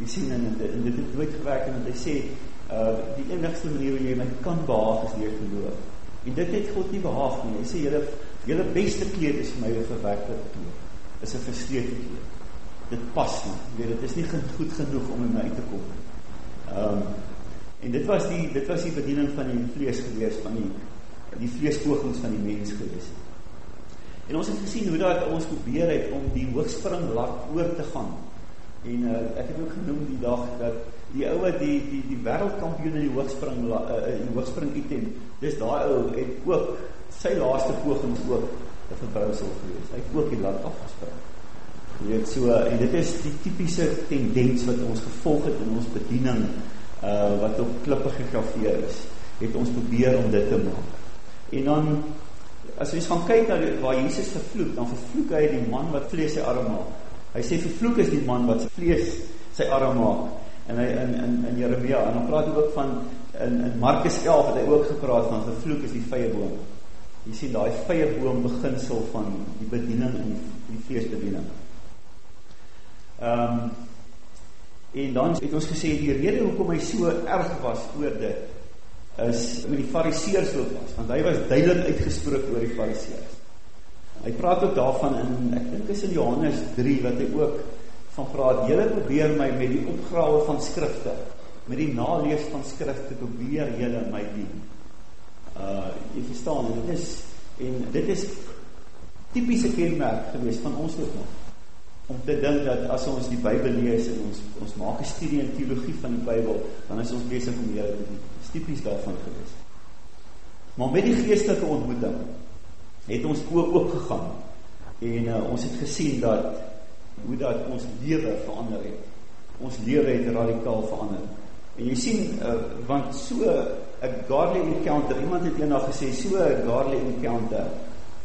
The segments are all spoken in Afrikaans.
Jy sien en, en, en dit het nooit gewerk en hy sê uh die enigste manier hoe jy my kan behaag is deur geloof. En dit het God nie behaag nie. Hy sê julle julle beste kleed is vir my 'n verwerkte kleed. Is 'n verslete kleed. Dit pas nie. Jy weet dit is nie goed genoeg om in my uit te kom nie. Ehm um, en dit was die dit was die bediening van die vlees gewees van die die vleespogings van die mens gewees. En ons het gesien hoe dat ons probeer het om die hoogspringlak oor te gaan. En uh, ek het ook genoem die dag dat die ou wat die die die wêreldkampioen in die hoogspring uh, in die hoogspring item, dis daai ou het ook sy laaste poging ook 'n verbrousel gewees. Hy het ook die lat afgespring. Jy weet so en dit is die tipiese tendens wat ons gevolg het in ons bediening uh wat op klippe gegraveer is. Het ons probeer om dit te maak. En dan as jy gaan kyk na waar Jesus vervloek, dan vervloek hy die man wat vlees sy arm maak. Hy sê vervloek is die man wat sy vlees sy arm maak. En hy in in in Jeremia en dan praat hy ook van in in Markus 11 het hy ook gepraat van vervloek is die vrye boom. Jy sien daai vrye boom beginsel van die bediening in die, die feesbediening. Ehm um, en dan het ons gesê die rede hoekom hy so erg was oor dit is met die fariseërs ook was, want hy was duidelik uitgesproke oor die fariseërs. Hy praat ook daarvan in ek dink is in Johannes 3 wat hy ook van praat, julle probeer my met die opgrawe van skrifte, met die nalees van skrifte probeer julle my dien. Uh jy verstaan, dit is en dit is tipiese kenmerk gewees van ons ook nog om te dink dat as ons die Bybel lees en ons ons maak 'n studie in teologie van die Bybel, dan is ons besig om Here te dien. Dis tipies daarvan gewees. Maar met die geestelike ontmoeting het ons oop oop gegaan en uh, ons het gesien dat hoe dat ons lewe verander het. Ons lewe het radikaal verander. En jy sien uh, want so 'n godly encounter, iemand het eendag gesê so 'n godly encounter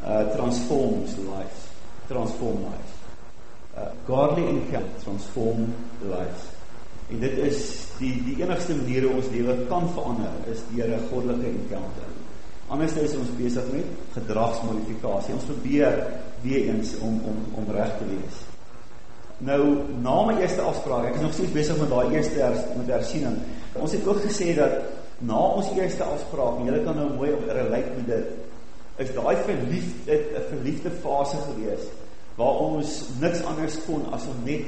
uh transforms life, transform life uh, godly encounter transform lives. En dit is die die enigste manier hoe ons lewe kan verander is deur 'n goddelike encounter. Anders is ons besig met gedragsmodifikasie. Ons probeer weer eens om om om reg te wees. Nou na my eerste afspraak, ek is nog steeds besig met daai eerste hers, met hersiening. Ons het ook gesê dat na ons eerste afspraak, julle kan nou mooi op relate met dit, is daai verliefde 'n verliefde fase gewees waar ons niks anders kon as om net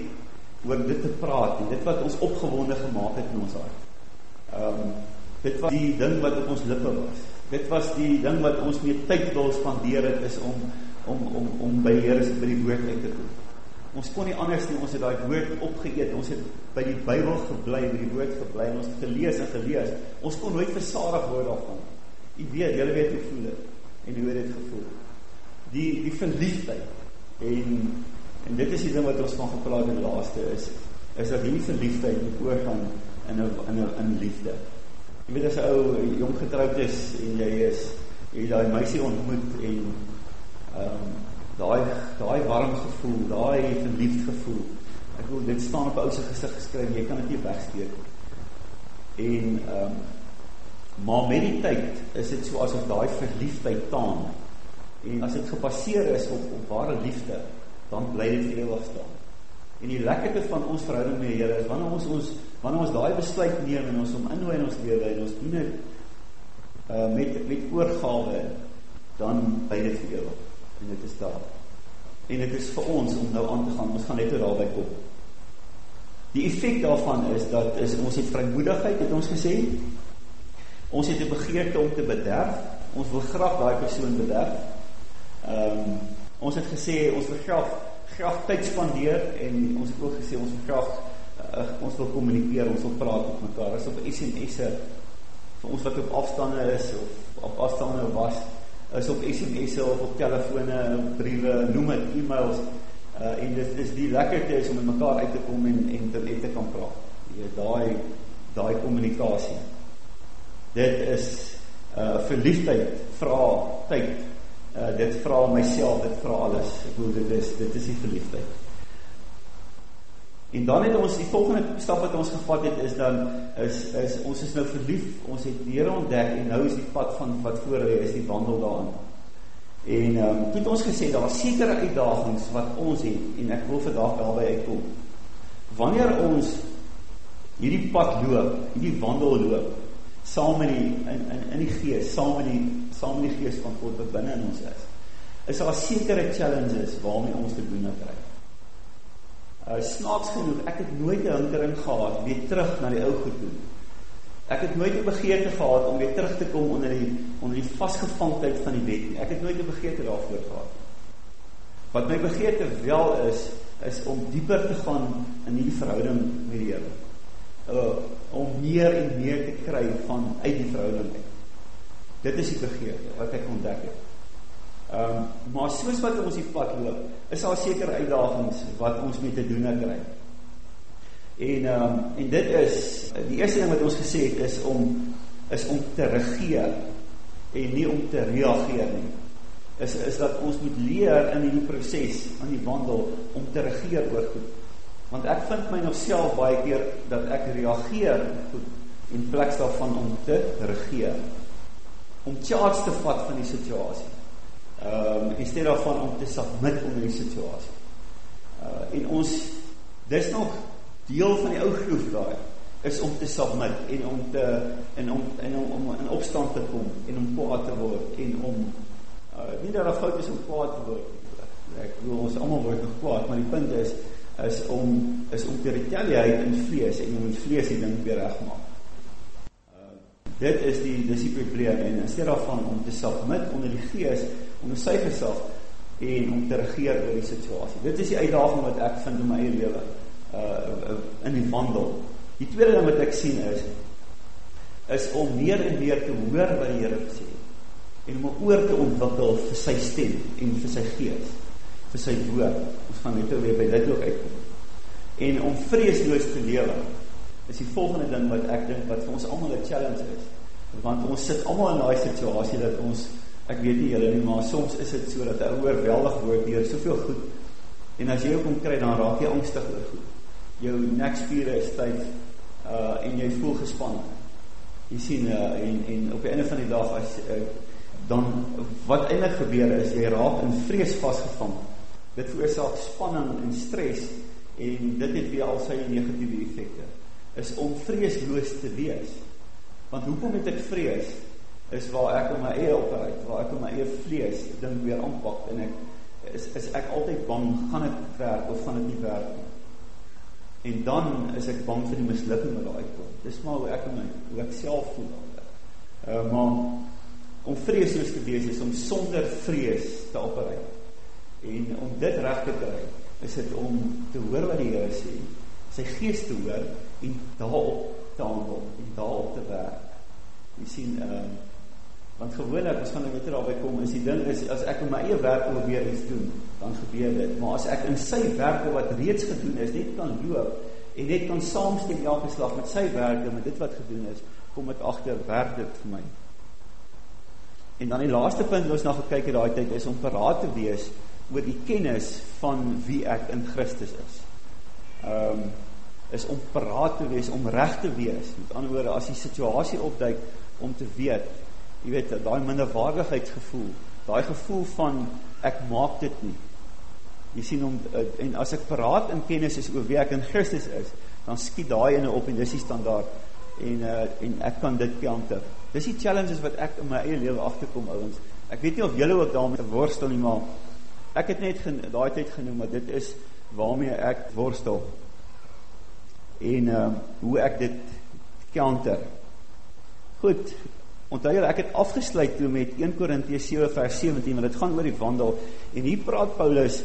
oor dit te praat en dit wat ons opgewonde gemaak het in ons hart. Ehm um, dit was die ding wat op ons lippe was. Dit was die ding wat ons mee tyd wil spandeer het is om om om om by die Here se by die woord uit te kom. Ons kon nie anders nie, ons het daai woord opgeëet. Ons het by die Bybel gebly, by die woord gebly en ons het gelees en gelees. Ons kon nooit versadig word daarvan. U weet, julle weet hoe voel dit en hoe dit gevoel. Die die verliefdheid En en dit is die ding wat ons van gepraat het laaste is is dat hierdie verliefdheid moet oorgaan in 'n in 'n in liefde. Jy weet as 'n ou jong getroud is en jy is jy daai meisie ontmoet en ehm um, daai daai warm gevoel, daai verliefd gevoel. Ek wil dit staan op ou se gesig geskryf, jy kan dit nie wegsteek. En ehm um, maar met die tyd is dit so asof daai verliefdheid taan En as dit gebaseer is op op ware liefde, dan bly dit vir ewig staan. En die lekkerte van ons verhouding met die Here is wanneer ons ons wanneer ons daai besluit neem en ons hom innooi in ons lewe en ons dien dit uh met met oorgawe, dan bly dit vir ewig. En dit is daar. En dit is vir ons om nou aan te gaan. Ons gaan net daarby kom. Die effek daarvan is dat is ons het vrymoedigheid, het ons gesê. Ons het 'n begeerte om te bederf. Ons wil graag daai persoon bederf. Ehm um, ons het gesê ons wil graag graag tyd spandeer en ons het ook gesê ons wil graag uh, ons wil kommunikeer, ons wil praat met mekaar. As op SMS'e vir ons wat op afstande is of op afstande was, is op SMS'e of op telefone, briewe, noem dit e-mails. Uh en dit is die lekkerte is om met mekaar uit te kom en en te net te kan praat. Jy daai daai kommunikasie. Dit is uh verliefdheid vra tyd uh, dit vra myself, dit vra alles. Ek bedoel dit is dit is die verliefdheid. En dan het ons die volgende stap wat ons gevat het is dan is is ons is nou verlief, ons het die Here ontdek en nou is die pad van wat voor lê is die wandel daarin. En ehm um, het ons gesê daar was sekere uitdagings wat ons het en ek wil vandag daarby uitkom. Wanneer ons hierdie pad loop, hierdie wandel loop saam met die in in in die gees, saam met die saam met die gees van God wat binne in ons is. Is daar sekere challenges waarmee ons te doen kry. Uh snaaks genoeg, ek het nooit 'n hinkering gehad weer terug na die ou goed toe. Ek het nooit 'n begeerte gehad om weer terug te kom onder die onder die vasgevangheid van die wet nie. Ek het nooit 'n begeerte daarvoor gehad. Wat my begeerte wel is, is om dieper te gaan in hierdie verhouding met die Here. Uh om meer en meer te kry van uit die verhouding uit. Dit is die begeerte wat ek ontdek het. Ehm um, maar soos wat ons die pad loop, is daar sekere uitdagings wat ons mee te doen kry. En ehm um, en dit is die eerste ding wat ons gesê het is om is om te regeer en nie om te reageer nie. Is is dat ons moet leer in hierdie proses aan die wandel om te regeer oor goed. Want ek vind my nog self baie keer dat ek reageer goed in plaas daarvan om te regeer. Om charge te vat van die situasie. Ehm um, in steede daarvan om te submit onder die situasie. Uh en ons dis nog deel van die ou groef daai is om te submit en om te en om en om, om in opstand te kom en om kwaad te word en om uh, nie dat daar fout is om kwaad te word ek wil ons almal word nog kwaad maar die punt is is om is om te retaliate in vlees en om die vlees die ding weer regmaak dit is die dis die probleem en in steede daarvan om te submit onder die gees onder sy gesag en om te regeer oor die situasie dit is die uitdaging wat ek vind in my eie lewe uh, in die wandel. Die tweede ding wat ek sien is is om meer en meer te hoor wat die Here sê en om 'n oor te ontwikkel vir sy stem en vir sy gees, vir sy woord. Ons gaan net weer by dit ook uitkom. En om vreesloos te lewe is die volgende ding wat ek dink wat vir ons almal 'n challenge is. Want ons sit almal in daai situasie dat ons ek weet nie julle nie, maar soms is dit so dat 'n oorweldig word deur soveel goed. En as jy kom kry dan raak jy angstig oor goed jou nekspiere is styf uh en jy voel gespanne. Jy sien uh en en op die einde van die dag as uh, dan wat eintlik gebeur is jy raak in vrees vasgevang. Dit veroorsaak spanning en stres en dit het weer al sy negatiewe effekte. Is om vreesloos te wees. Want hoekom het ek vrees? Is waar ek op my eie opereer, waar ek op my eie vlees ding weer aanpak en ek is is ek altyd bang gaan dit werk of gaan dit nie werk nie. En dan is ek bang vir die mislukking wat daar uitkom. Dis maar hoe ek my hoe ek self voel. Uh maar om vreesloos te wees is om sonder vrees te opereer. En om dit reg te kry, is dit om te hoor wat die Here sê, sy gees te hoor en daarop te handel en daarop te werk. Jy sien uh want gewoonlik as gaan ek net daarby kom is die ding is as ek in my eie werk wil weer iets doen dan gebeur dit. Maar as ek in sy werke wat reeds gedoen is net kan loop en net kan saamstem elke slag met sy werke met dit wat gedoen is kom ek agter werk dit vir my. En dan die laaste punt wat ons na gekyk het daai tyd is om paraat te wees oor die kennis van wie ek in Christus is. Ehm um, is om paraat te wees om reg te wees met ander woorde as die situasie opduik om te weet jy weet, daai minderwaardigheidsgevoel, daai gevoel van ek maak dit nie. Jy sien om eh, en as ek paraat in kennis is oor wie ek in Christus is, dan skiet daai ene op en dis die standaard en uh, en ek kan dit counter. Dis die challenges wat ek in my eie lewe agterkom ouens. Ek weet nie of julle ook daarmee worstel nie, maar ek het net daai tyd genoem maar dit is waarmee ek worstel. En uh, hoe ek dit counter. Goed, Onthou julle, ek het afgesluit toe met 1 Korintiërs 7 vers 17, want dit gaan oor die wandel en hier praat Paulus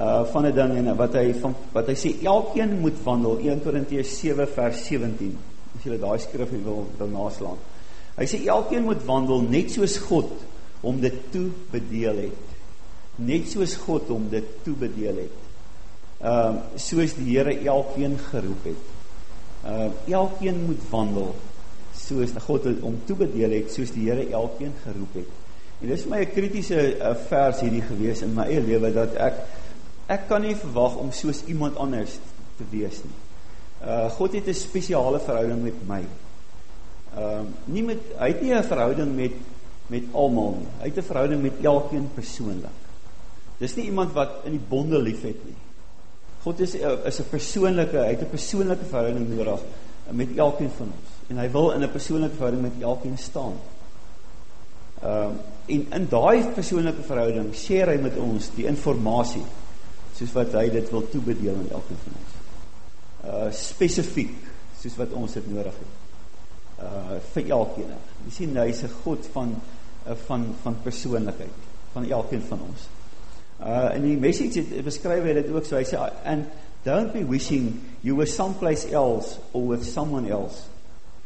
uh van 'n ding en wat hy van wat hy sê elkeen moet wandel 1 Korintiërs 7 vers 17. As julle daai skrif wil wil naslaan. Hy sê elkeen moet wandel net soos God hom dit toe bedeel het. Net soos God hom dit toe bedeel het. Ehm uh, soos die Here elkeen geroep het. Ehm uh, elkeen moet wandel soos God hom toebedeel het, soos die Here elkeen geroep het. En dis vir my 'n kritiese uh, vers hierdie gewees in my eie lewe dat ek ek kan nie verwag om soos iemand anders te wees nie. Uh God het 'n spesiale verhouding met my. Ehm uh, nie met hy het nie 'n verhouding met met almal nie. Hy het 'n verhouding met elkeen persoonlik. Dis nie iemand wat in die bonde liefhet nie. God is uh, is 'n persoonlike, hy het 'n persoonlike verhouding nodig met elkeen van ons. En hy wil in 'n persoonlike verhouding met elkeen staan. Ehm um, en in daai persoonlike verhouding share hy met ons die inligting soos wat hy dit wil toebedeel aan elkeen van ons. Uh spesifiek soos wat ons dit nodig het. Uh vir elkeen. Jy sien hy's 'n God van uh, van van persoonlikheid van elkeen van ons. Uh in die message het beskryf hy dit ook so hy sê and don't be wishing you were someplace else or with someone else.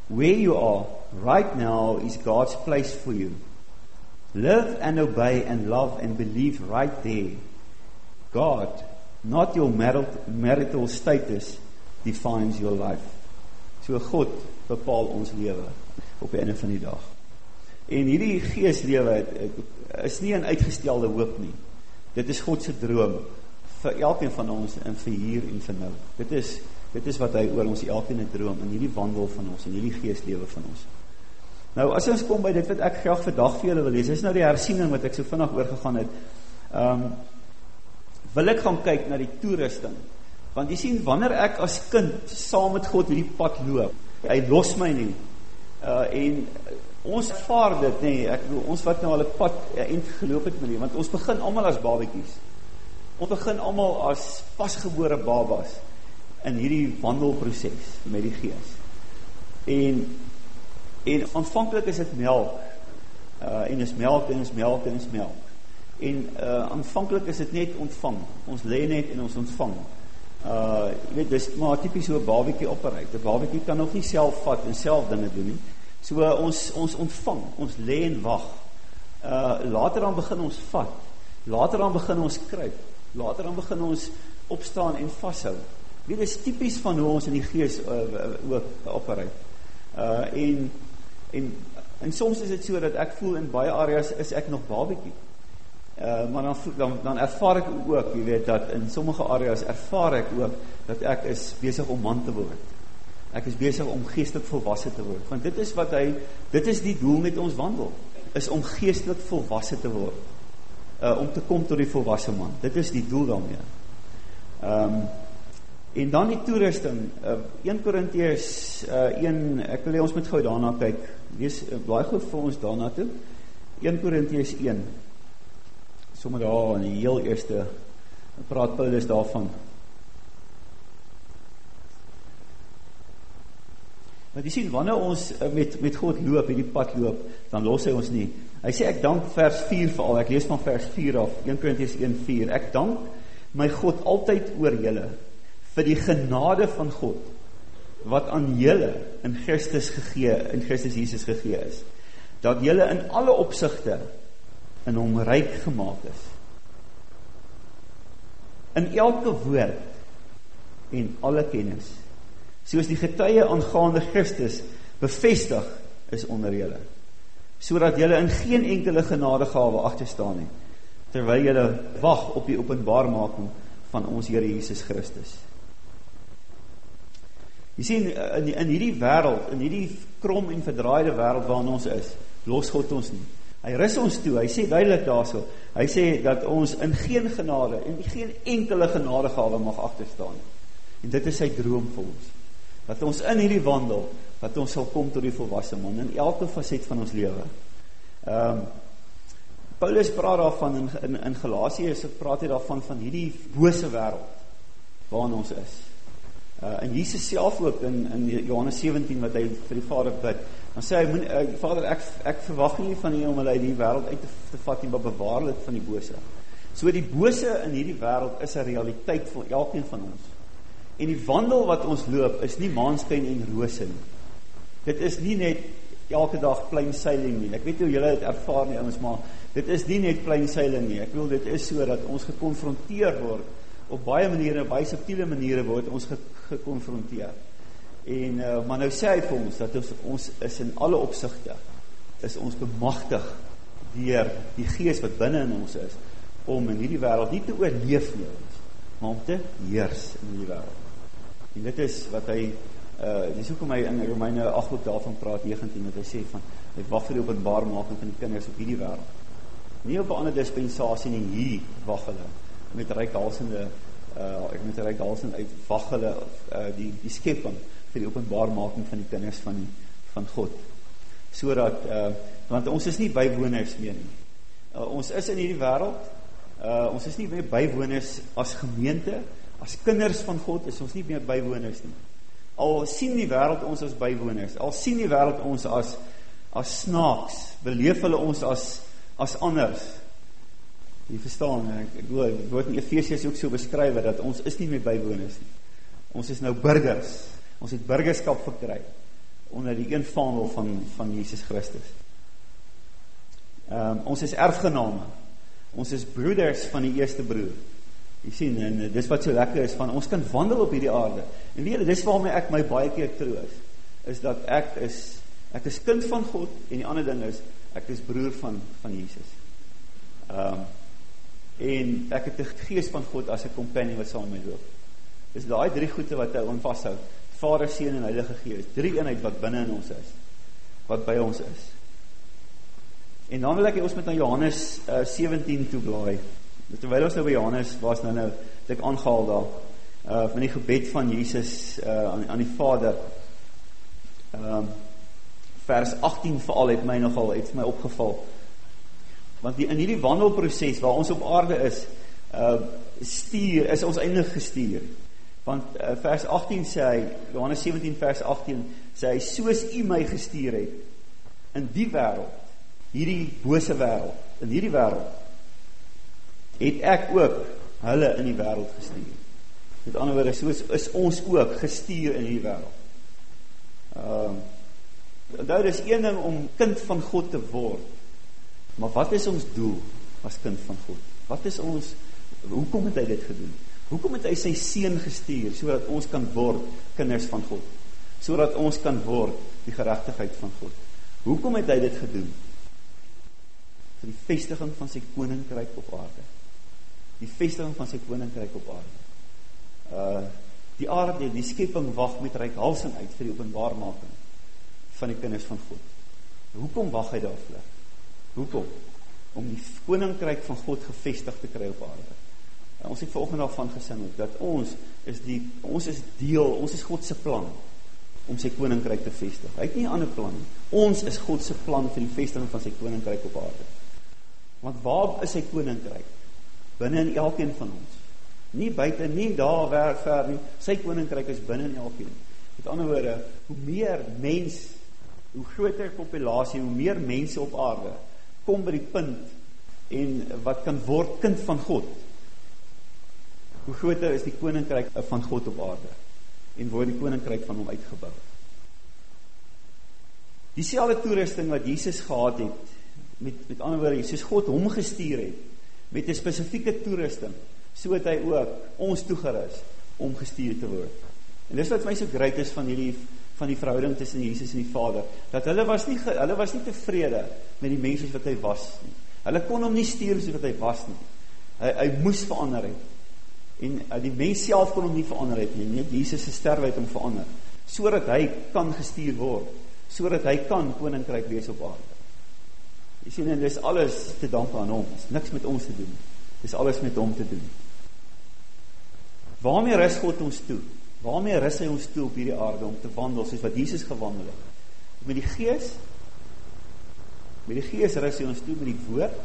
Where you are right now is God's place for you. Live and obey and love and believe right there. God, not your marital status defines your life. So God bepaal ons lewe op die einde van die dag. En hierdie geeslewe is nie 'n uitgestelde hoop nie. Dit is God se droom vir elkeen van ons in vir hier en vir nou. Dit is dit is wat hy oor ons elkeen 'n droom in hierdie wandel van ons en hierdie geeslewe van ons. Nou as ons kom by dit wat ek graag vandag vir julle wil lees, is nou die hersiening wat ek so vinnig oorgegaan het. Um, wil ek gaan kyk na die toerusting Want jy sien wanneer ek as kind saam met God hierdie pad loop, hy los my nie. Uh en ons ervaar dit nee, ek bedoel ons wat nou al 'n pad eind geloop het met hom, want ons begin almal as babetjies. Ons begin almal as pasgebore babas in hierdie wandelproses met die Gees. En en aanvanklik is dit melk. Uh en is melk en is melk en is melk. En uh aanvanklik is dit net ontvang. Ons lê net en ons ontvang. Uh weet dis maar tipies so 'n babatjie opereer. 'n Babatjie kan nog nie self vat en self dinge doen nie. So uh, ons ons ontvang, ons lê en wag. Uh later dan begin ons vat. Later dan begin ons kruip. Later dan begin ons opstaan en vashou. Dit is tipies van hoe ons in die gees uh, ook opereer. Uh en en en soms is dit so dat ek voel in baie areas is ek nog babatjie. Uh, maar dan, dan dan ervaar ek ook, jy weet dat in sommige areas ervaar ek ook dat ek is besig om man te word. Ek is besig om geestelik volwasse te word. Want dit is wat hy dit is die doel met ons wandel, is om geestelik volwasse te word. Uh om te kom tot die volwasse man. Dit is die doel daarmee. Ehm um, en dan die toerusting. Uh 1 Korintiërs uh 1 ek wil hê ons moet gou daarna kyk. Lees uh, baie gou vir ons daarna toe. 1 Korintiërs 1 sommer daar in die heel eerste praat Paulus daarvan. Maar jy sien wanneer ons eh, met met God loop, hierdie pad loop, dan los hy ons nie. Hy sê ek dank vers 4 veral. Ek lees van vers 4 af, 1 Korintiërs 1:4. Ek dank my God altyd oor julle vir die genade van God wat aan julle in Christus gegee, in Christus Jesus gegee is. Dat julle in alle opsigte in hom ryk gemaak is. In elke woord en alle kennis, soos die getuie aangaande Christus bevestig is onder julle, sodat julle in geen enkele genadegawe agter staan nie, terwyl julle wag op die openbarmaking van ons Here Jesus Christus. Jy sien in in hierdie wêreld, in hierdie krom en verdraaide wêreld waarin ons is, los God ons nie. Hy rus ons toe. Hy sê duidelik daarso. Hy sê dat ons in geen genade en geen enkele genadegawe mag agter staan nie. En dit is sy droom vir ons. Dat ons in hierdie wandel, dat ons sal kom tot die volwasse man in elke faset van ons lewe. Ehm um, Paulus praat daarvan in in, in Galasiërs, praat hy daarvan van hierdie bose wêreld waarin ons is. Uh en Jesus self ook in in Johannes 17 wat hy vir die Vader bid, dan sê hy moenie uh, Vader ek ek verwag nie van U om hulle uit die wêreld uit te, te vat nie, maar bewaar dit van die bose. So die bose in hierdie wêreld is 'n realiteit vir elkeen van ons. En die wandel wat ons loop is nie maanskyn en rose nie. Dit is nie net elke dag plain sailing nie. Ek weet hoe julle dit ervaar nie, ons maar dit is nie net plain sailing nie. Ek bedoel dit is so dat ons gekonfronteer word op baie maniere, baie subtiele maniere word ons ge gekonfronteer. En uh, maar nou sê hy vir ons dat ons ons is in alle opsigte is ons bemagtig deur die gees wat binne in ons is om in hierdie wêreld nie te oorleef nie, maar om te heers in hierdie wêreld. En dit is wat hy uh dis hoekom hy in Romeine 8 ook daarvan praat 19 wat hy sê van hy wag vir die openbarmaking van die kinders op hierdie wêreld. Nie op 'n ander dispensasie nie, hier wag hulle met reikhalsende uh ek met reikhalsend uit wag hulle uh die die skepping vir die openbaarmaking van die kinders van van God. Sodat uh want ons is nie bywoners meer nie. Uh, ons is in hierdie wêreld. Uh ons is nie meer bywoners as gemeente, as kinders van God is ons nie meer bywoners nie. Al sien die wêreld ons as bywoners, al sien die wêreld ons as as snaaks, beleef hulle ons as as anders. Jy verstaan, ek ek glo word in Efesiërs ook so beskryf dat ons is nie meer bywoners nie. Ons is nou burgers. Ons het burgerskap verkry onder die een vaandel van van Jesus Christus. Ehm um, ons is erfgename. Ons is broeders van die eerste broer. Jy sien en dis wat so lekker is van ons kan wandel op hierdie aarde. En weet jy, dis waarmee ek my baie keer troos is dat ek is ek is kind van God en die ander ding is ek is broer van van Jesus. Ehm um, en ek het 'n gees van God as 'n companion wat saam met my loop. Dis daai drie goede wat hy aan vashou. Vader, Seun en Heilige Gees. Drie eenheid wat binne in ons is. Wat by ons is. En dan wil ek hê ons moet na Johannes uh, 17 toe blaai. Terwyl ons nou by Johannes was nou nou dit ek aangehaal daar uh van die gebed van Jesus uh aan aan die Vader. Ehm um, vers 18 veral het my nogal het my opgeval want die, in hierdie wandelproses waar ons op aarde is, uh, stuur, is ons eindig gestuur. Want uh, vers 18 sê hy, Johannes 17 vers 18, sê hy, soos u my gestuur het, in die wereld, hierdie bose wereld, in hierdie wereld, het ek ook hulle in die wereld gestuur. Met ander woorde, soos is ons ook gestuur in hierdie wereld. Uh, Dit is een ding om kind van God te word, Maar wat is ons doel as kind van God? Wat is ons hoekom het hy dit gedoen? Hoekom het hy sy seun gestuur sodat ons kan word kinders van God? Sodat ons kan word die geregtigheid van God. Hoekom het hy dit gedoen? vir die vestiging van sy koninkryk op aarde. Die vestiging van sy koninkryk op aarde. Uh die aarde, die skepping wag met reikhalsing uit vir die openbaarmaking van die kinders van God. Hoekom wag hy daarvoor? Hoekom? Om die koninkryk van God gevestig te kry op aarde. En ons het vanoggend daarvan gesing ook dat ons is die ons is deel, ons is God se plan om sy koninkryk te vestig. Hy het nie 'n ander plan nie. Ons is God se plan vir die vestiging van sy koninkryk op aarde. Want waar is sy koninkryk? Binne in elkeen van ons. Nie buite nie, daar ver ver nie. Sy koninkryk is binne in elkeen. Met ander woorde, hoe meer mens, hoe groter populasie, hoe meer mense op aarde, kom by die punt en wat kan word kind van God. Hoe groter is die koninkryk van God op aarde en word die koninkryk van hom uitgebou. Dieselfde toerusting wat Jesus gehad het met met ander woorde, soos God hom gestuur het met 'n spesifieke toerusting, so het hy ook ons toegerus om gestuur te word. En dis wat my so great is van hierdie van die verhouding tussen Jesus en die Vader, dat hulle was nie hulle was nie tevrede met die mense wat hy was nie. Hulle kon hom nie stuur soos wat hy was nie. Hy hy moes verander het. En uh, die mens self kon hom nie verander het nie. Net Jesus se sterwe het hom verander sodat hy kan gestuur word, sodat hy kan koninkryk wees op aarde. Jy sien en dis alles te danke aan hom. Dis niks met ons te doen. Dis alles met hom te doen. Waarmee rus God ons toe? Waarmee rus hy ons toe op hierdie aarde om te wandel soos wat Jesus gewandel het? Met die Gees? Met die Gees rus hy ons toe met die woord?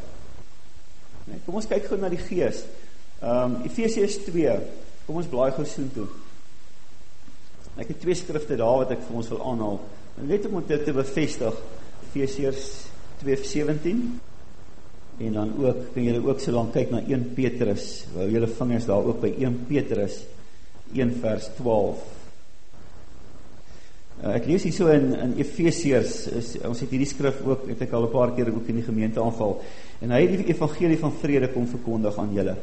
Nee, kom ons kyk gou na die Gees. Ehm um, Efesiërs 2. Kom ons blaai gou so toe. Ek het twee skrifte daar wat ek vir ons wil aanhaal. Net om dit te bevestig. Efesiërs 2:17 en dan ook kan julle ook so lank kyk na 1 Petrus. Hou julle vingers daar ook by 1 Petrus 1 vers 12. Uh, ek lees hier so in in Efesiërs is ons het hierdie skrif ook het ek al 'n paar keer ook in die gemeente aangehaal en hy het die evangelie van vrede kom verkondig aan julle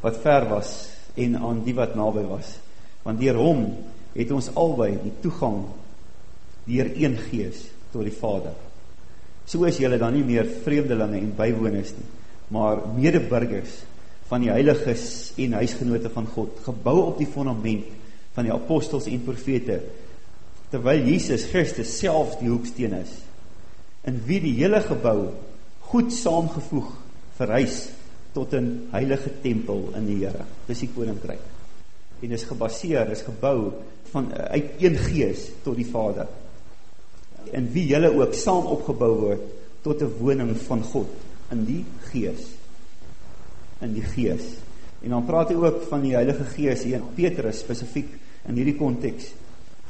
wat ver was en aan die wat naby was want deur hom het ons albei die toegang deur een gees tot die Vader. So is julle dan nie meer vreemdelinge en bywoners nie, maar medeburgers van die heiliges en huisgenote van God, gebou op die fundament van die apostels en profete, terwyl Jesus Christus self die hoeksteen is, in wie die hele gebou goed saamgevoeg verhuis tot 'n heilige tempel in die Here. Dis die koninkryk. En is gebaseer, is gebou van uit een gees tot die Vader. En wie julle ook saam opgebou word tot 'n woning van God in die gees. In die gees. En dan praat hy ook van die Heilige Gees hier in Petrus spesifiek in hierdie konteks.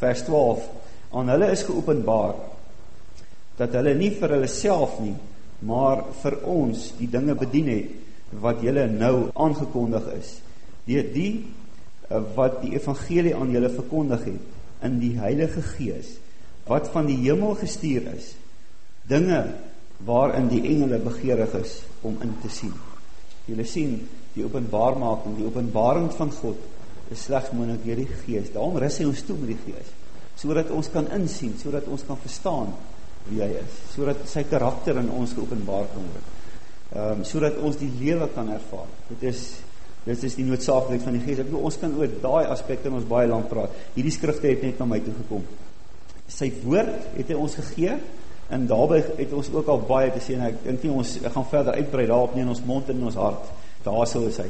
Vers 12. Aan hulle is geopenbaar dat hulle nie vir hulle self nie, maar vir ons die dinge bedien het wat julle nou aangekondig is. Deur die eh, wat die evangelie aan julle verkondig het in die Heilige Gees wat van die hemel gestuur is. Dinge waarin die engele begeerig is om in te sien. Julle sien die openbaarmaking, die openbaring van God is slegs moontlik deur die Gees. Daarom rus hy ons toe met die Gees sodat ons kan insien, sodat ons kan verstaan wie hy is, sodat sy karakter in ons geopenbaar kan word. Ehm um, sodat ons die lewe kan ervaar. Dit is dit is die noodsaaklikheid van die Gees. Ek bedoel ons kan oor daai aspekte ons baie lank praat. Hierdie skrifte het net na my toe gekom. Sy woord het hy ons gegee en daarbey het ons ook al baie te sê en ek dink nie ons ek gaan verder uitbrei daarop nie in ons mond en in ons hart. Daar sou is hy.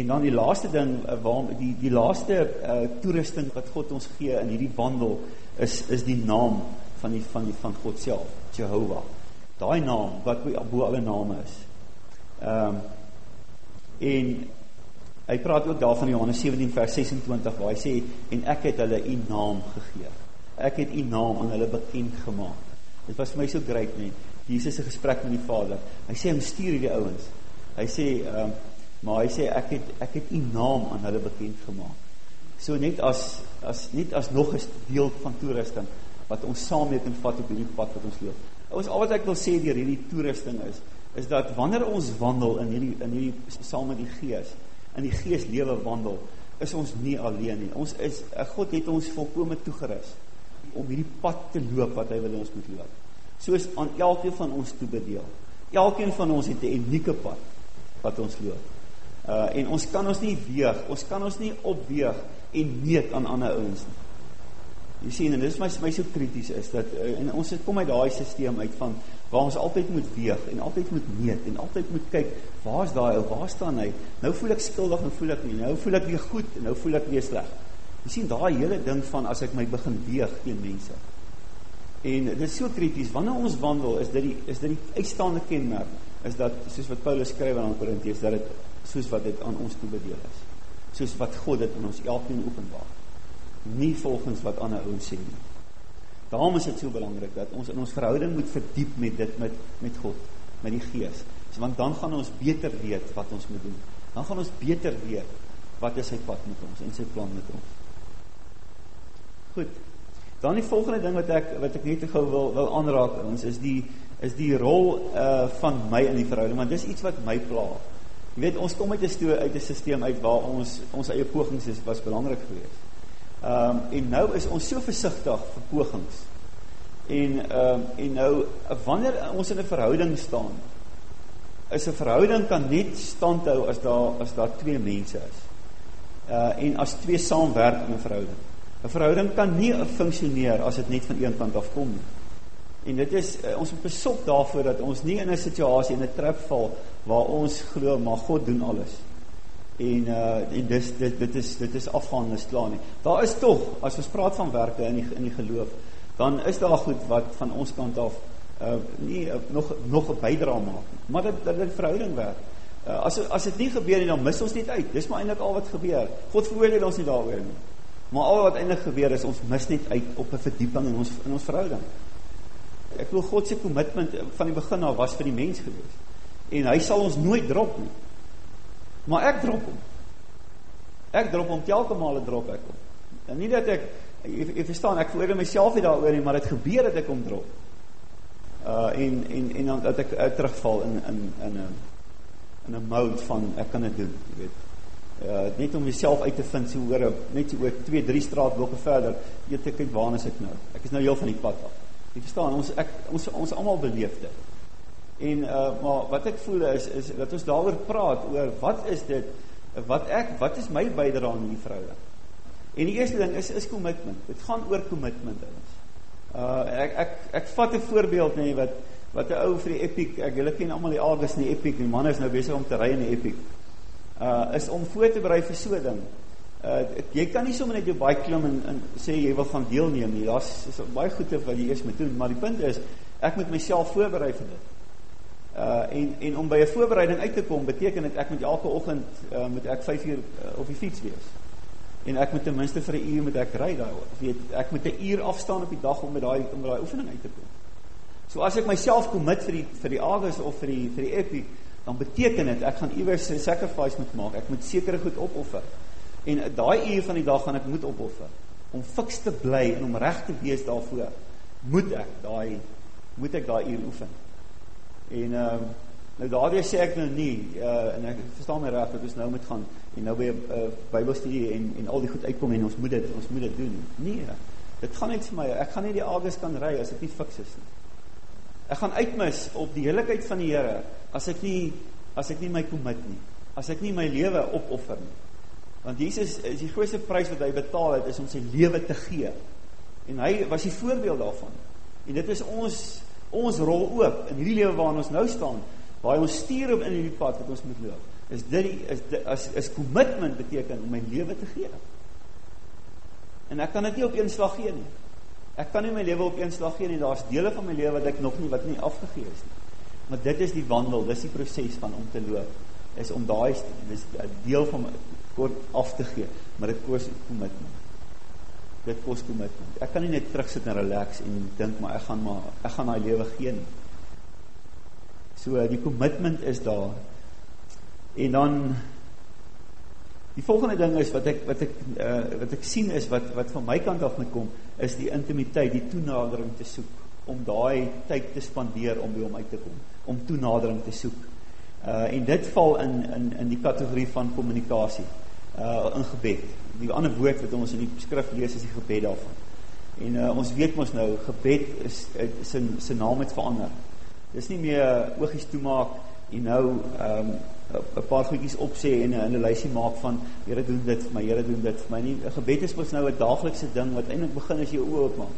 En dan die laaste ding eh, waarom die die laaste uh, toerusting wat God ons gee in hierdie wandel is is die naam van die van die van God self, Jehovah. Daai naam wat bo alle name is. Ehm um, en hy praat ook daarvan in Johannes 17 vers 26 waar hy sê en ek het hulle u naam gegee. Ek het u naam aan hulle bekend gemaak. Dit was vir my so great man. Jesus se gesprek met die Vader. Hy sê hom stuur hierdie ouens. Hy sê ehm um, maar hy sê ek het ek het u naam aan hulle bekend gemaak. So net as as net as nog 'n deel van toerusting wat ons saam mee kan vat op hierdie pad wat ons loop. Ons al wat ek wil sê deur hierdie toerusting is is dat wanneer ons wandel in hierdie in hierdie saam met die Gees, in die Gees lewe wandel, is ons nie alleen nie. Ons is God het ons volkome toegerus om hierdie pad te loop wat hy wil ons moet loop. Soos aan elkeen van ons toebedeel. Elkeen van ons het 'n unieke pad wat ons loop. Uh en ons kan ons nie weeg, ons kan ons nie opweeg en meet aan ander ouens nie. Jy sien en dis my my so krities is dat uh, en ons het kom uit daai stelsel uit van waar ons altyd moet weeg en altyd moet meet en altyd moet kyk waar's daai ou waar staan hy nou voel ek skuldig en voel ek nie nou voel ek weer goed en nou voel ek weer sleg jy sien daai hele ding van as ek my begin weeg teen mense en dit is so krities wanneer ons wandel is dit die is dit die uitstaande kenmerk is dat soos wat Paulus skryf aan Korintiërs dat dit soos wat dit aan ons toebedeel is soos wat God dit aan ons elkeen openbaar nie volgens wat ander ouens sê nie. Daarom is dit so belangrik dat ons in ons verhouding moet verdiep met dit met met God, met die Gees. So, want dan gaan ons beter weet wat ons moet doen. Dan gaan ons beter weet wat is sy pad met ons en sy plan met ons. Goed. Dan die volgende ding wat ek wat ek net gou wil wil aanraak ons is die is die rol uh van my in die verhouding want dis iets wat my pla. Jy weet ons kom uit 'n stoel uit 'n stelsel uit waar ons ons eie pogings is was belangrik geweest. Ehm um, en nou is ons so versigtig vir pogings. En ehm um, en nou wanneer ons in 'n verhouding staan, is 'n verhouding kan net standhou as daar as daar twee mense is. Uh en as twee saamwerk in 'n verhouding. 'n Verhouding kan nie funksioneer as dit net van een kant af kom nie. En dit is uh, ons moet besop daarvoor dat ons nie in 'n situasie in 'n trap val waar ons glo maar God doen alles en uh en dis dit dit is dit is afgaan is klaar nie. Daar is tog as ons praat van werke in die in die geloof, dan is daar goed wat van ons kant af uh nie uh, nog nog 'n bydrae maak nie. Maar dit dit dit verhouding werk. Uh, as as dit nie gebeur nie dan mis ons net uit. Dis maar eintlik al wat gebeur. God veroordeel ons nie daaroor nie. Maar al wat eintlik gebeur is ons mis net uit op 'n verdieping in ons in ons verhouding. Ek glo God se kommitment van die begin af was vir die mens gewees. En hy sal ons nooit drop nie. Maar ek drop hom. Ek drop hom telke male drop ek hom. En nie dat ek ek, verstaan ek voel myself nie daaroor nie, maar dit gebeur dat ek hom drop. Uh en en en dan dat ek uh, terugval in in in 'n in 'n mode van ek kan dit doen, jy weet. Uh net om myself uit te vind so hoor net so oor 2 3 straatblokke verder, weet ek uit waar is ek nou? Ek is nou heel van die pad af. Jy verstaan, ons ek ons ons almal beleef dit. En uh maar wat ek voel is is dat ons daaroor praat oor wat is dit wat ek wat is my bydrae aan hierdie vroue? En die eerste ding is is commitment. Dit gaan oor commitment ons. Uh ek ek ek vat 'n voorbeeld nê wat wat 'n ou vir die Epic, ek julle ken almal die August in die Epic, die man is nou besig om te ry in die Epic. Uh is om voor te berei vir so ding. Uh jy kan nie sommer net jou baie klim en, en sê jy wil gaan deelneem nie. Daar's is baie goeie wat jy eers moet doen, maar die punt is ek moet myself voorberei vir dit. Uh en en om by 'n voorbereiding uit te kom beteken dit ek moet elke oggend uh, moet ek 5 uur uh, op die fiets wees. En ek moet ten minste vir 'n uur moet ek ry daai. Weet ek moet 'n uur afstaan op die dag om by daai om daai oefening uit te kom. So as ek myself commit vir die vir die August of vir die vir die Epic, dan beteken dit ek gaan iewers 'n sacrifice moet maak. Ek moet sekere goed opoffer. En daai uur van die dag gaan ek moet opoffer om fiks te bly en om reg te wees daarvoor. Moet ek daai moet ek daai uur oefen. En ehm uh, nou daardie sê ek nou nie uh en ek verstaan my reg dat ons nou moet gaan en nou by 'n uh, Bybelstudie en en al die goed uitkom en ons moet dit ons moet dit doen. Nee. Dit gaan net vir my. Ek gaan nie die August kan ry as dit nie fiks is nie. Ek gaan uitmis op die heiligheid van die Here as ek nie as ek nie my commit nie. As ek nie my lewe opoffer nie. Want Jesus is die grootste prys wat hy betaal het is om sy lewe te gee. En hy was die voorbeeld daarvan. En dit is ons ons rol ook in hierdie lewe waarin ons nou staan, waar ons stuur op in hierdie pad wat ons moet loop. Is dit die, is dit as is kommitment beteken om my lewe te gee. En ek kan dit nie op een slag gee nie. Ek kan nie my lewe op een slag gee nie. Daar's dele van my lewe wat ek nog nie wat nie afgegee is nie. Maar dit is die wandel, dis die proses van om te loop. Is om daai dis 'n deel van my kort af te gee, maar dit kos kommitment dit kos commitment. Ek kan nie net terugsit en relax en dink maar ek gaan maar ek gaan daai lewe gee nie. So die commitment is daar. En dan die volgende ding is wat ek wat ek uh, wat ek sien is wat wat van my kant af moet kom is die intimiteit, die toenadering te soek om daai tyd te spandeer om by hom uit te kom, om toenadering te soek. Uh en dit val in in in die kategorie van kommunikasie uh in gebed. Die ander woord wat ons in die skrif lees is die gebed daarvan. En uh ons weet mos nou gebed is sy sy naam het verander. Dis nie meer oogies toemaak en nou um 'n paar goedjies opsê en 'n 'n lysie maak van Here doen dit vir my, Here doen dit vir my nie. 'n Gebed is mos nou 'n daaglikse ding wat eintlik begin as jy oë oopmaak.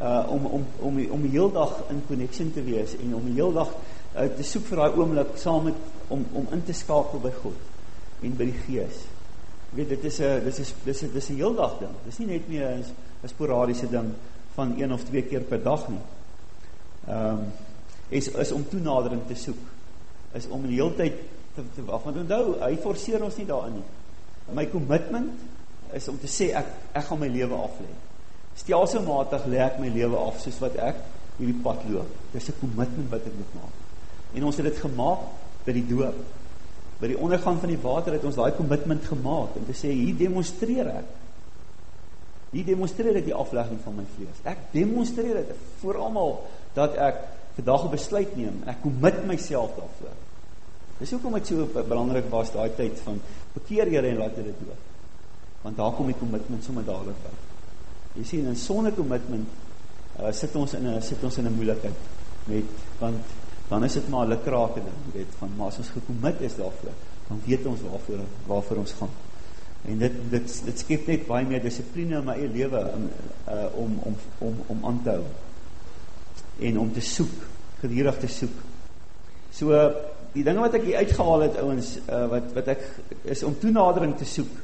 Uh om om om om die heel dag in connection te wees en om die heel dag uh, te soek vir daai oomblik saam met om om in te skakel by God en by die Gees weet dit is 'n dis is dis is dis 'n heeldag ding. Dis nie net meer 'n sporadiese ding van een of twee keer per dag nie. Ehm um, is is om toenadering te soek. Is om die hele tyd te, te wag. Want onthou, hy forceer ons nie daarin nie. My commitment is om te sê ek ek gaan my lewe af lê. Stelselmatig lê ek my lewe af soos wat ek hierdie pad loop. Dis 'n commitment wat ek moet maak. En ons het dit gemaak by die doop by die ondergang van die water het ons daai kommitment gemaak en te sê hier demonstreer ek hier demonstreer ek die aflegging van my vlees ek demonstreer dit vir almal dat ek vandag 'n besluit neem ek kommit myself daarvoor dis hoekom dit so belangrik was daai tyd van bekeer Here en laat dit dood want daar kom die kommitment sommer dadelik by jy sien in sonder kommitment uh, sit ons in 'n sit ons in 'n moeilikheid met want dan is dit maar 'n lekrake ding, jy weet, van maar as ons gekommit is daarvoor, dan weet ons waarvoor waarvoor ons gaan. En dit dit dit skep net baie meer dissipline in my eie lewe om uh, om om om om aan te hou en om te soek, gedurig te soek. So die dinge wat ek hier uitgehaal het ouens, uh, wat wat ek is om toenadering te soek.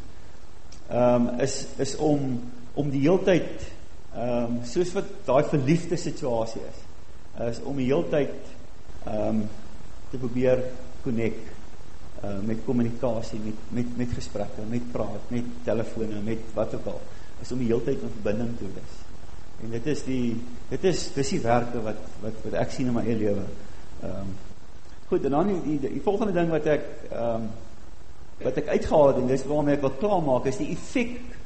Ehm um, is is om om die heeltyd ehm um, soos wat daai verliefde situasie is, is om die heeltyd um, te probeer connect uh, met kommunikasie, met, met, met gesprekke, met praat, met telefone, met wat ook al, is om die hele tijd in verbinding te wees. En dit is die, dit is, dit is die werke wat, wat, wat ek sien in my eie leven. Um, goed, en dan die, die, die volgende ding wat ek, um, wat ek uitgehaal en dit is waarmee ek wil klaarmaak, is die effect,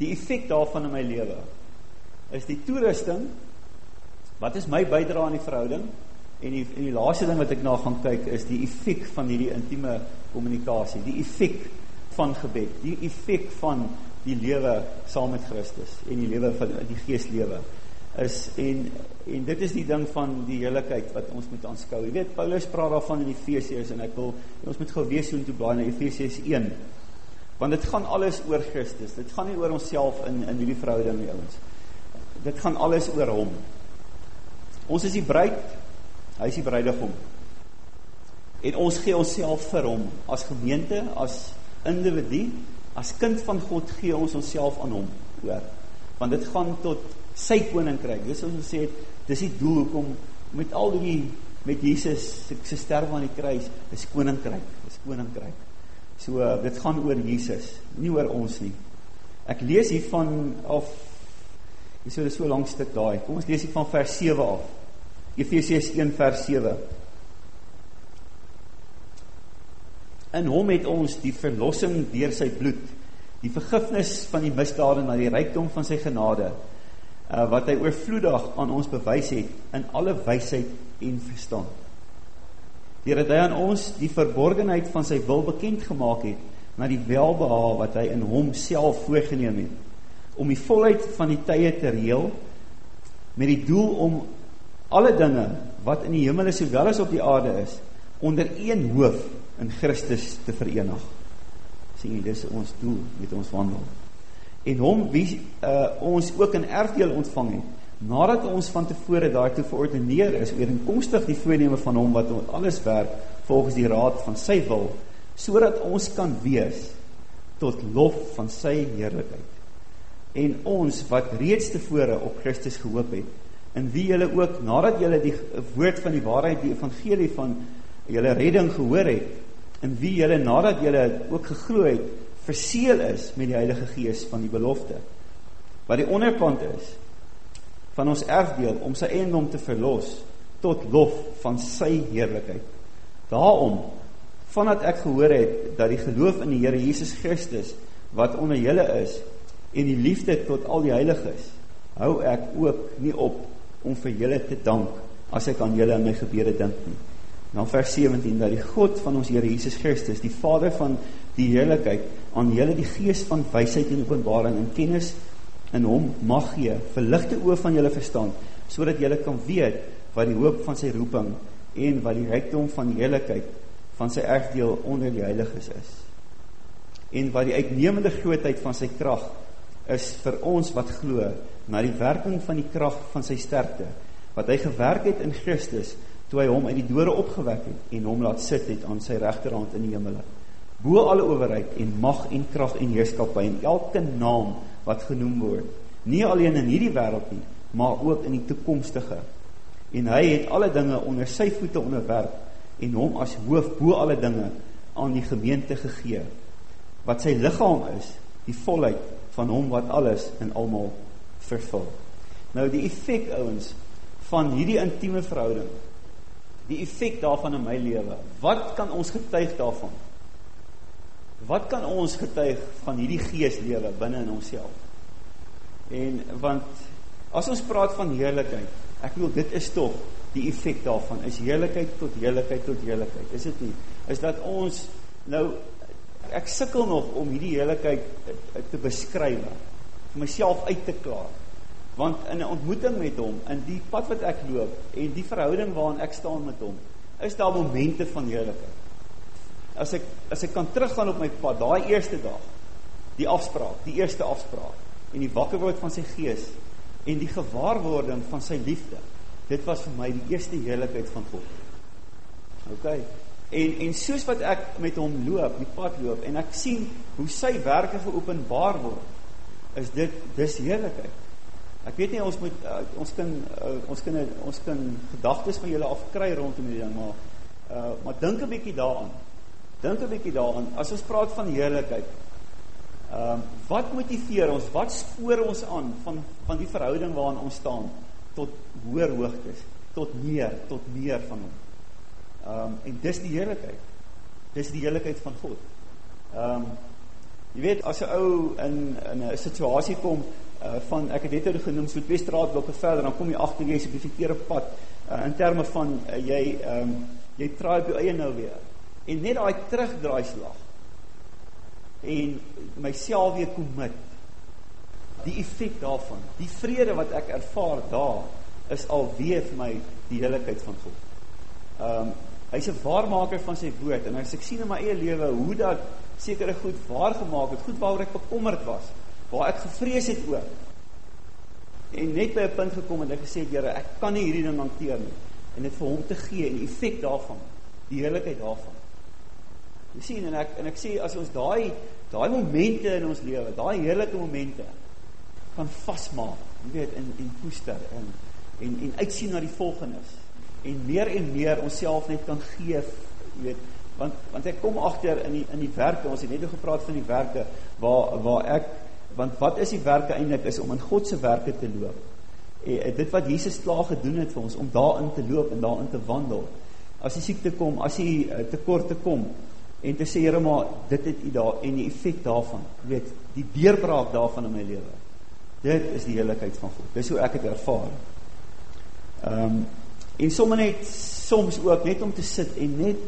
die effect daarvan in my leven. Is die toerusting, wat is my bijdra aan die verhouding, En die, en die laaste ding wat ek na gaan kyk is die effek van hierdie intieme kommunikasie, die effek van gebed, die effek van die lewe saam met Christus en die lewe van die geeslewe is en en dit is die ding van die heiligheid wat ons moet aanskou. Jy weet Paulus praat daarvan in Efesiërs en ek wil ons moet gou hoe om te blaai na Efesiërs 1. Want dit gaan alles oor Christus. Dit gaan nie oor onsself in in hierdie verhouding nie ouens. Dit gaan alles oor hom. Ons is die bruid Hy is die bruidegom. En ons gee onsself vir hom as gemeente, as individu As kind van God gee ons onsself aan hom, hoor. Want dit gaan tot sy koninkryk. Dis ons gesê het, dis die doel hoekom met al die met Jesus se sterwe aan die kruis, is koninkryk, is koninkryk. So dit gaan oor Jesus, nie oor ons nie. Ek lees hier van of hier so 'n so lank stuk daai. Kom ons lees hier van vers 7 af. Efesiërs 1 vers 7. In hom het ons die verlossing deur sy bloed, die vergifnis van die misdade na die rykdom van sy genade, uh, wat hy oorvloedig aan ons bewys het in alle wysheid en verstand. Deur dat hy aan ons die verborgenheid van sy wil bekend gemaak het, na die welbehae wat hy in homself voorgenem het om die volheid van die tye te reël met die doel om alle dinge wat in die hemel sowel as op die aarde is onder een hoof in Christus te verenig. sien jy dis ons doel met ons wandel. En hom wie uh, ons ook in erfdeel ontvang het nadat ons van tevore daartoe verordeneer is ooreenkomstig die voorneme van hom wat alles werk volgens die raad van sy wil sodat ons kan wees tot lof van sy heerlikheid. En ons wat reeds tevore op Christus gehoop het, in wie julle ook nadat julle die woord van die waarheid, die evangelie van julle redding gehoor het, in wie julle nadat julle ook geglo het, verseël is met die Heilige Gees van die belofte. Wat die onderpand is van ons erfdeel om sy eiendom te verlos tot lof van sy heerlikheid. Daarom vandat ek gehoor het dat die geloof in die Here Jesus Christus wat onder julle is en die liefde tot al die heiliges hou ek ook nie op om vir julle te dank as ek aan julle in my gebede dink nie. Dan vers 17 dat die God van ons Here Jesus Christus, die Vader van die heerlikheid, aan julle die gees van wysheid en openbaring en kennis in hom mag gee, verligte oë van julle verstand, sodat julle kan weet wat die hoop van sy roeping en wat die rykdom van die heerlikheid van sy erfdeel onder die heiliges is. En wat die uitnemende grootheid van sy krag is vir ons wat glo na die werking van die krag van sy sterkte wat hy gewerk het in Christus toe hy hom uit die dode opgewek het en hom laat sit het aan sy regterhand in die hemele. Bo alle owerheid en mag en krag en heerskappy en elke naam wat genoem word, nie alleen in hierdie wêreld nie, maar ook in die toekomstige. En hy het alle dinge onder sy voete onderwerp en hom as hoof bo alle dinge aan die gemeente gegee wat sy liggaam is die volheid van hom wat alles in almal vervul nou die effek ouens van hierdie intieme verhouding die effek daarvan in my lewe wat kan ons getuig daarvan wat kan ons getuig van hierdie geeslewe binne in onsself en want as ons praat van heerlikheid ek bedoel dit is tog die effek daarvan is heerlikheid tot heerlikheid tot heerlikheid. Is dit nie? Is dat ons nou ek sukkel nog om hierdie heerlikheid te beskryf, vir myself uit te klaar. Want in 'n ontmoeting met hom, in die pad wat ek loop en die verhouding waarin ek staan met hom, is daar momente van heerlikheid. As ek as ek kan teruggaan op my pad, daai eerste dag, die afspraak, die eerste afspraak en die wakker word van sy gees en die gewaarwording van sy liefde dit was vir my die eerste heerlikheid van God. OK. En en soos wat ek met hom loop, die pad loop en ek sien hoe sy werke geopenbaar word, is dit dis heerlikheid. Ek weet nie ons moet uh, ons kan uh, ons kan ons kan gedagtes van julle afkry rondom hierdie ding, maar uh, maar dink 'n bietjie daaraan. Dink 'n bietjie daaraan as ons praat van heerlikheid. Ehm uh, wat motiveer ons? Wat spoor ons aan van van die verhouding waarin ons staan? tot hoër hoogtes, tot meer, tot meer van hom. Ehm um, en dis die heerlikheid. Dis die heerlikheid van God. Ehm um, jy weet as 'n ou in in 'n situasie kom uh, van ek het net nou genoem so twee straatblokke verder dan kom jy agter jy's op die verkeerde pad uh, in terme van uh, jy ehm um, jy draai op jou eie nou weer. En net daai terugdraai slag en myself weer commit. Die effek daarvan, die vrede wat ek ervaar daar, is alweer vir my die heiligheid van God. Um, hy is een waarmaker van sy woord, en as ek sien in my eie lewe, hoe dat sekere goed waargemaak het, goed waar ek bekommerd was, waar ek gevrees het ook, en net by een punt gekom, en ek gesê, jyre, ek kan nie hierdie ding hanteer nie, en het vir hom te gee, en die effect daarvan, die heiligheid daarvan, sien en ek en ek sê as ons daai daai momente in ons lewe, daai heerlike momente kan vasmaak, jy weet in en koester en en en uitsien na die volgendes en meer en meer onsself net kan gee, jy weet, want want ek kom agter in die in die werke, ons het net gepraat van die werke waar waar ek want wat is die werke eintlik is om in God se werke te loop. En dit wat Jesus klaar gedoen het vir ons om daarin te loop en daarin te wandel. As die siekte kom, as die uh, tekorte kom en te sê Here maar dit het u daar en die effek daarvan, weet, die deurbraak daarvan in my lewe. Dit is die heiligheid van God. Dis hoe ek dit ervaar. Ehm um, en sommer net soms ook net om te sit en net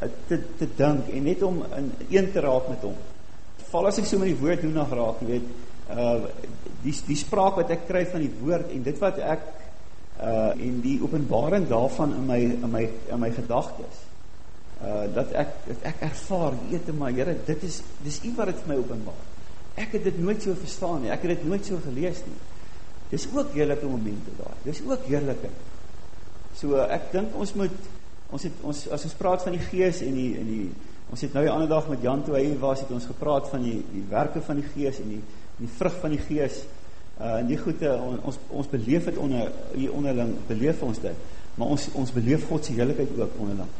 eh, te te dink en net om in een te raak met hom val as ek so met die woord doen nog raak, weet, uh die die spraak wat ek kry van die woord en dit wat ek uh en die openbaring daarvan in my in my in my gedagtes. Uh dat ek dat ek ervaar, weet maar Here, dit is dis U wat dit vir my openbaar. Ek het dit nooit so verstaan nie. Ek het dit nooit so gelees nie. Dis ook heerlike momente daar. Dis ook heerlike. So ek dink ons moet ons het ons as ons praat van die gees en die en die Ons het nou die ander dag met Jan toe hy was het ons gepraat van die die werke van die Gees en die die vrug van die Gees. Uh en die goeie on, ons ons beleef dit onder hier onderling beleef ons dit. Maar ons ons beleef God se heiligheid ook onderling.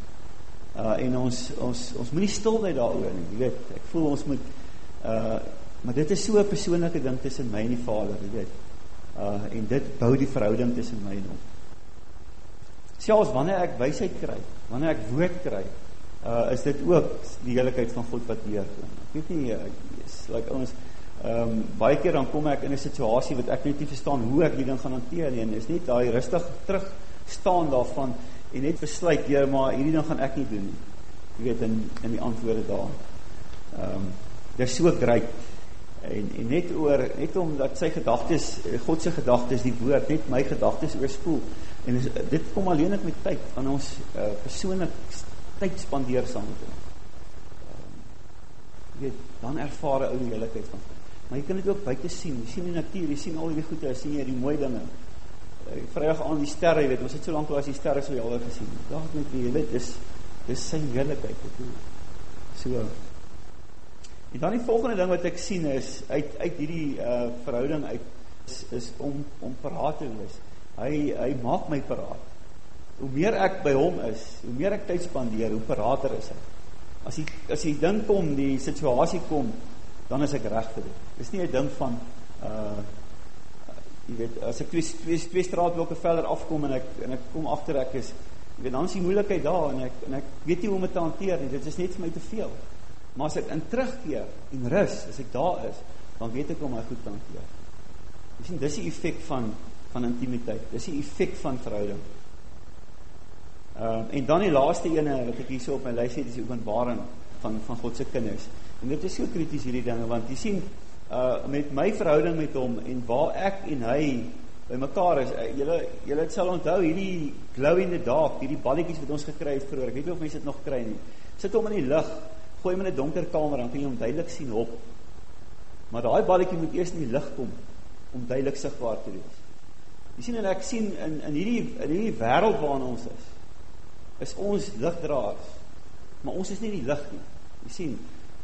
Uh en ons ons ons moenie stil bly daaroor nie. Jy weet, ek voel ons moet uh maar dit is so 'n persoonlike ding tussen my en die Vader, jy weet. Uh en dit bou die verhouding tussen my en hom. Selfs wanneer ek wysheid kry, wanneer ek woord kry, uh, is dit ook die heiligheid van God wat deurkom. Ek weet nie, uh, yes, like ons, um, baie keer dan kom ek in een situasie wat ek net nie verstaan hoe ek die ding gaan hanteer nie, en is net daar rustig terug staan daarvan, en net versluit, ja, maar hierdie ding gaan ek nie doen nie. Jy weet, in, in die antwoorde daar. Um, dit is so great, en, en net oor, net omdat sy gedagtes, Godse gedagtes, die woord, net my gedagtes oorspoel, en is, dit kom alleen met tyd, van ons uh, persoonlik tyd spandeer saam met hom. Um, jy weet, dan ervaar 'n ou die heiligheid van God. Maar jy kan dit ook buite sien. Jy sien die natuur, jy sien al die goeie, jy sien jy die mooi dinge. Uh, Vrydag aan die sterre, jy weet, ons het so lank al as die sterre so helder gesien. Dag met jy, jy weet, dis dis sy heiligheid. So. En dan die volgende ding wat ek sien is uit uit hierdie uh verhouding uit is, is om om paraat te wees. Hy hy maak my paraat hoe meer ek by hom is, hoe meer ek tyd spandeer, hoe parater is hy. As die as die ding kom, die situasie kom, dan is ek reg vir dit. Dis nie 'n ding van uh jy weet, as ek twee twee, twee straatblokke verder afkom en ek en ek kom agter ek is jy weet dan is die moeilikheid daar en ek en ek weet nie hoe om dit te hanteer nie. Dit is net vir my te veel. Maar as ek in terugkeer en rus, as ek daar is, dan weet ek hoe om my goed te hanteer. Jy sien, dis die effek van van intimiteit. Dis die effek van verhouding. Uh, en dan die laaste ene wat ek hier so op my lys het, is die openbaring van, van Godse kinders. En dit is so kritisch hierdie dinge, want jy sien, uh, met my verhouding met hom, en waar ek en hy by mekaar is, uh, jylle, jylle het sal onthou, hierdie glow in the dark, hierdie balliekies wat ons gekry het vroeger, ek weet nie of mens het nog kry nie, sit hom in die licht, gooi hom in die donker kamer, dan kan jy hom duidelik sien op. Maar die balliekie moet eerst in die licht kom, om duidelik sigtbaar te wees. Jy sien, en ek sien, in, in hierdie, in hierdie wereld waarin ons is, is ons ligdraers. Maar ons is nie die lig nie. Jy sien,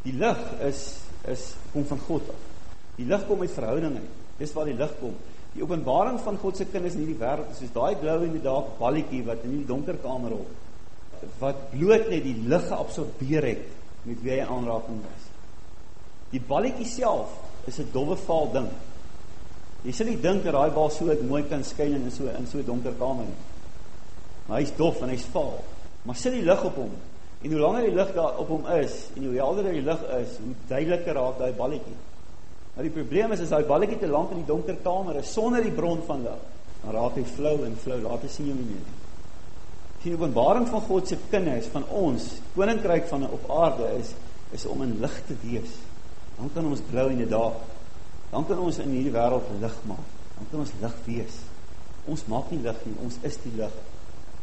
die lig is is kom van God af. Die lig kom uit verhouding uit. Dis waar die lig kom. Die openbaring van God se kinders in hierdie wêreld is soos daai glow in die dark balletjie wat in die donker kamer op wat bloot net die lig geabsorbeer het met wie hy aanraking was. Die balletjie self is 'n dowwe vaal ding. Jy sal nie dink dat daai bal so mooi kan skyn in so in so 'n donker kamer nie maar hy's dof en hy's vaal. Maar sit die lig op hom. En hoe langer die lig daar op hom is en hoe helderder die lig is, hoe duideliker raak daai balletjie. Maar die probleem is as daai balletjie te lank in die donker kamer is sonder die bron van lig, dan raak hy flou en flou, laat hy sien hom nie meer. Die openbaring van God se kinders van ons koninkryk van op aarde is is om in lig te wees. Dan kan ons blou in die dag. Dan kan ons in hierdie wêreld lig maak. Dan kan ons lig wees. Ons maak nie lig nie, ons is die lig.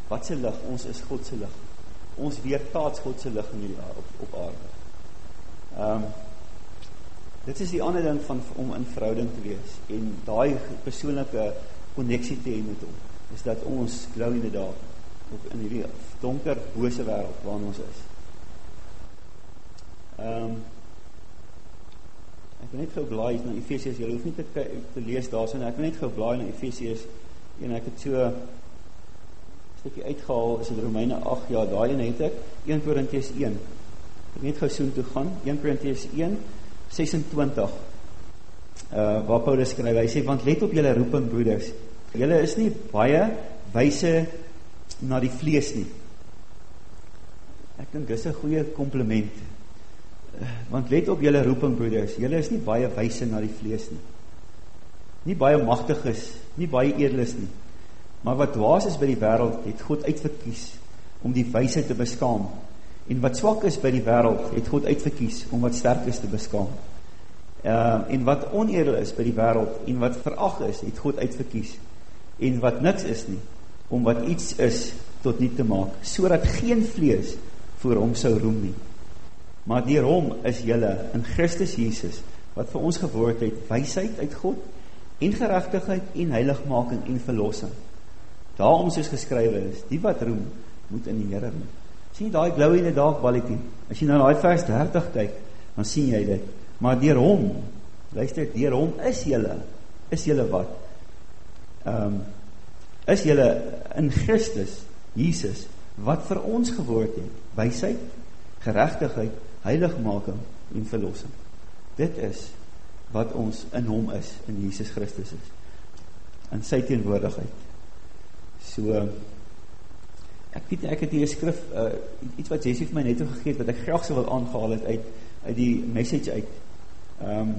Wat se lig? Ons is God se lig. Ons weerkaats God se lig in die op op aarde. Ehm um, dit is die ander ding van om in verhouding te wees en daai persoonlike koneksie te hê met hom. Is dat ons glo in die dag op in hierdie donker bose wêreld waarin ons is. Ehm um, Ek wil net gou blaai na Efesiërs. Jy hoef nie te te lees daarso nie. Ek wil net gou blaai na Efesiërs en ek het so stukkie uitgehaal is dit Romeine 8 ja daai een het ek 1 Korintiërs 1 ek net gou soen toe gaan 1 Korintiërs 1 26. Uh waar Paulus skryf hy sê want let op julle roeping broeders. Julle is nie baie wyse na die vlees nie. Ek dink dis 'n goeie kompliment. Uh, want let op julle roeping broeders. Julle is nie baie wyse na die vlees nie. Nie baie magtig is nie baie edel is nie. Maar wat dwaas is by die wêreld, het God uitverkies om die wysheid te beskaam. En wat swak is by die wêreld, het God uitverkies om wat sterk is te beskaam. Ehm uh, en wat onedel is by die wêreld en wat verag is, het God uitverkies. En wat niks is nie, om wat iets is tot niet te maak, sodat geen vlees voor hom sou roem nie. Maar deur hom is julle in Christus Jesus wat vir ons geword het wysheid uit God en geregtigheid en heiligmaking en verlossing. Daarom soos geskrywe is, die wat roem, moet in die Here roem. Sien jy daai glow in the dark balletjie? As jy nou daai vers 30 kyk, dan sien jy dit. Maar deur hom, luister, deur hom is jy is jy wat? Um, is jy in Christus Jesus wat vir ons geword het, wysheid, geregtigheid, heiligmaking en verlossing. Dit is wat ons in hom is, in Jesus Christus is. In sy teenwoordigheid. So ek weet ek het hier 'n skrif uh, iets wat Jessie vir my net gegee het wat ek graag sou wil aangehaal het uit uit die message uit. Ehm um,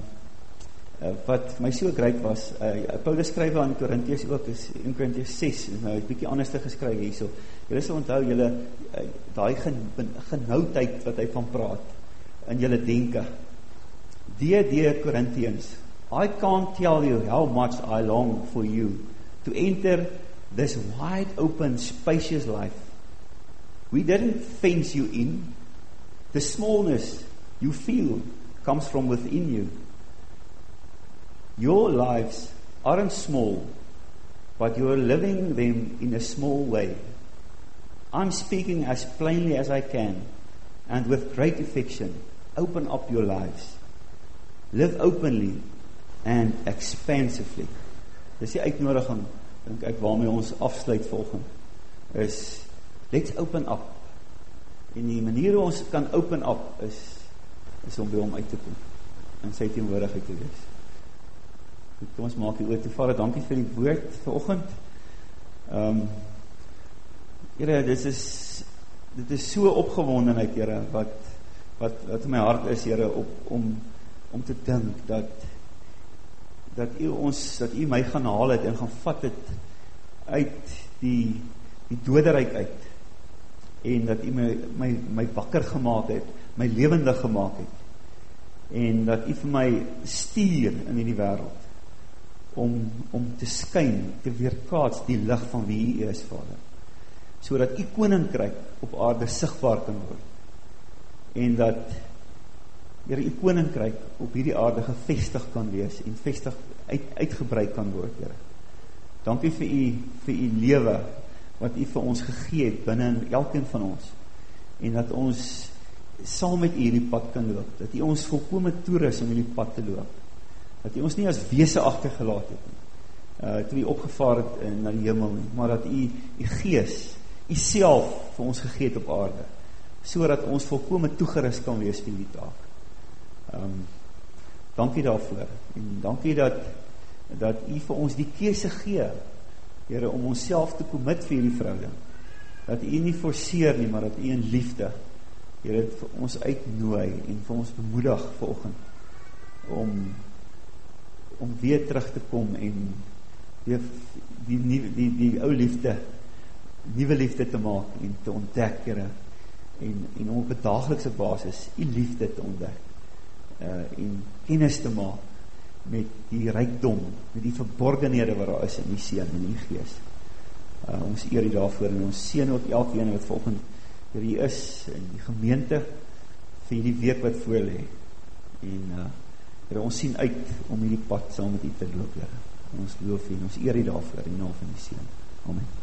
uh, wat my so great was, uh, Paulus skryf aan Korintiërs ook is in Korintiërs 6 en nou 'n bietjie anders te geskryf hierso. Julle sal onthou julle uh, daai gen, genoudheid wat hy van praat in julle denke. Die die Korintiërs. I can't tell you how much I long for you to enter this wide open, spacious life. We didn't fence you in. The smallness you feel comes from within you. Your lives aren't small, but you're living them in a small way. I'm speaking as plainly as I can and with great affection. Open up your lives. Live openly and expansively. Dis die uitnodiging dink ek waarmee ons afsluit volgende is let's open up. En die manier hoe ons kan open up is is om by hom uit te kom en sy teenwoordigheid te wees. Kom ons maak die oor te vader. Dankie vir die woord vanoggend. Ehm um, Here, dit is dit is so opgewondenheid, Here, wat wat wat in my hart is, Here, op om om te dink dat dat u ons dat u my gaan haal het en gaan vat het uit die die doderyk uit en dat u my my my wakker gemaak het, my lewendig gemaak het en dat u vir my stuur in hierdie wêreld om om te skyn, te weerkaats die lig van wie u is, Vader. Sodat u koninkryk op aarde sigbaar kan word. En dat Here u koninkryk op hierdie aarde gevestig kan wees en vestig uit, uitgebrei kan word, Here. Dankie vir u vir u lewe wat u vir ons gegee het binne in elkeen van ons. En dat ons saam met u hierdie pad kan loop. Dat u ons volkome toerus om hierdie pad te loop. Dat u ons nie as wese agtergelaat het nie. Uh toe u opgevaar het uh, na die hemel nie, maar dat u u gees, u self vir ons gegee het op aarde sodat ons volkome toegerus kan wees vir hierdie taak. Ehm um, dankie daarvoor. En dankie dat dat U vir ons die keuse gee, Here, om onsself te commit vir hierdie verhouding. Dat U nie forceer nie, maar dat U in liefde Here vir ons uitnooi en vir ons bemoedig vanoggend om om weer terug te kom en weer die die die, die, die ou liefde nuwe liefde te maak en te ontdek, Here. En en op 'n daaglikse basis U liefde te ontdek uh, en kennis te maak met die rykdom, met die verborgenhede wat daar is in die Seun en die Gees. Uh, ons eer U daarvoor en ons seën ook elkeen wat volgende hier hier is in die gemeente vir hierdie week wat voor lê. En uh Here, ons sien uit om hierdie pad saam met U te loop, Here. Ons loof en ons eer U daarvoor in die naam van die Seun. Amen.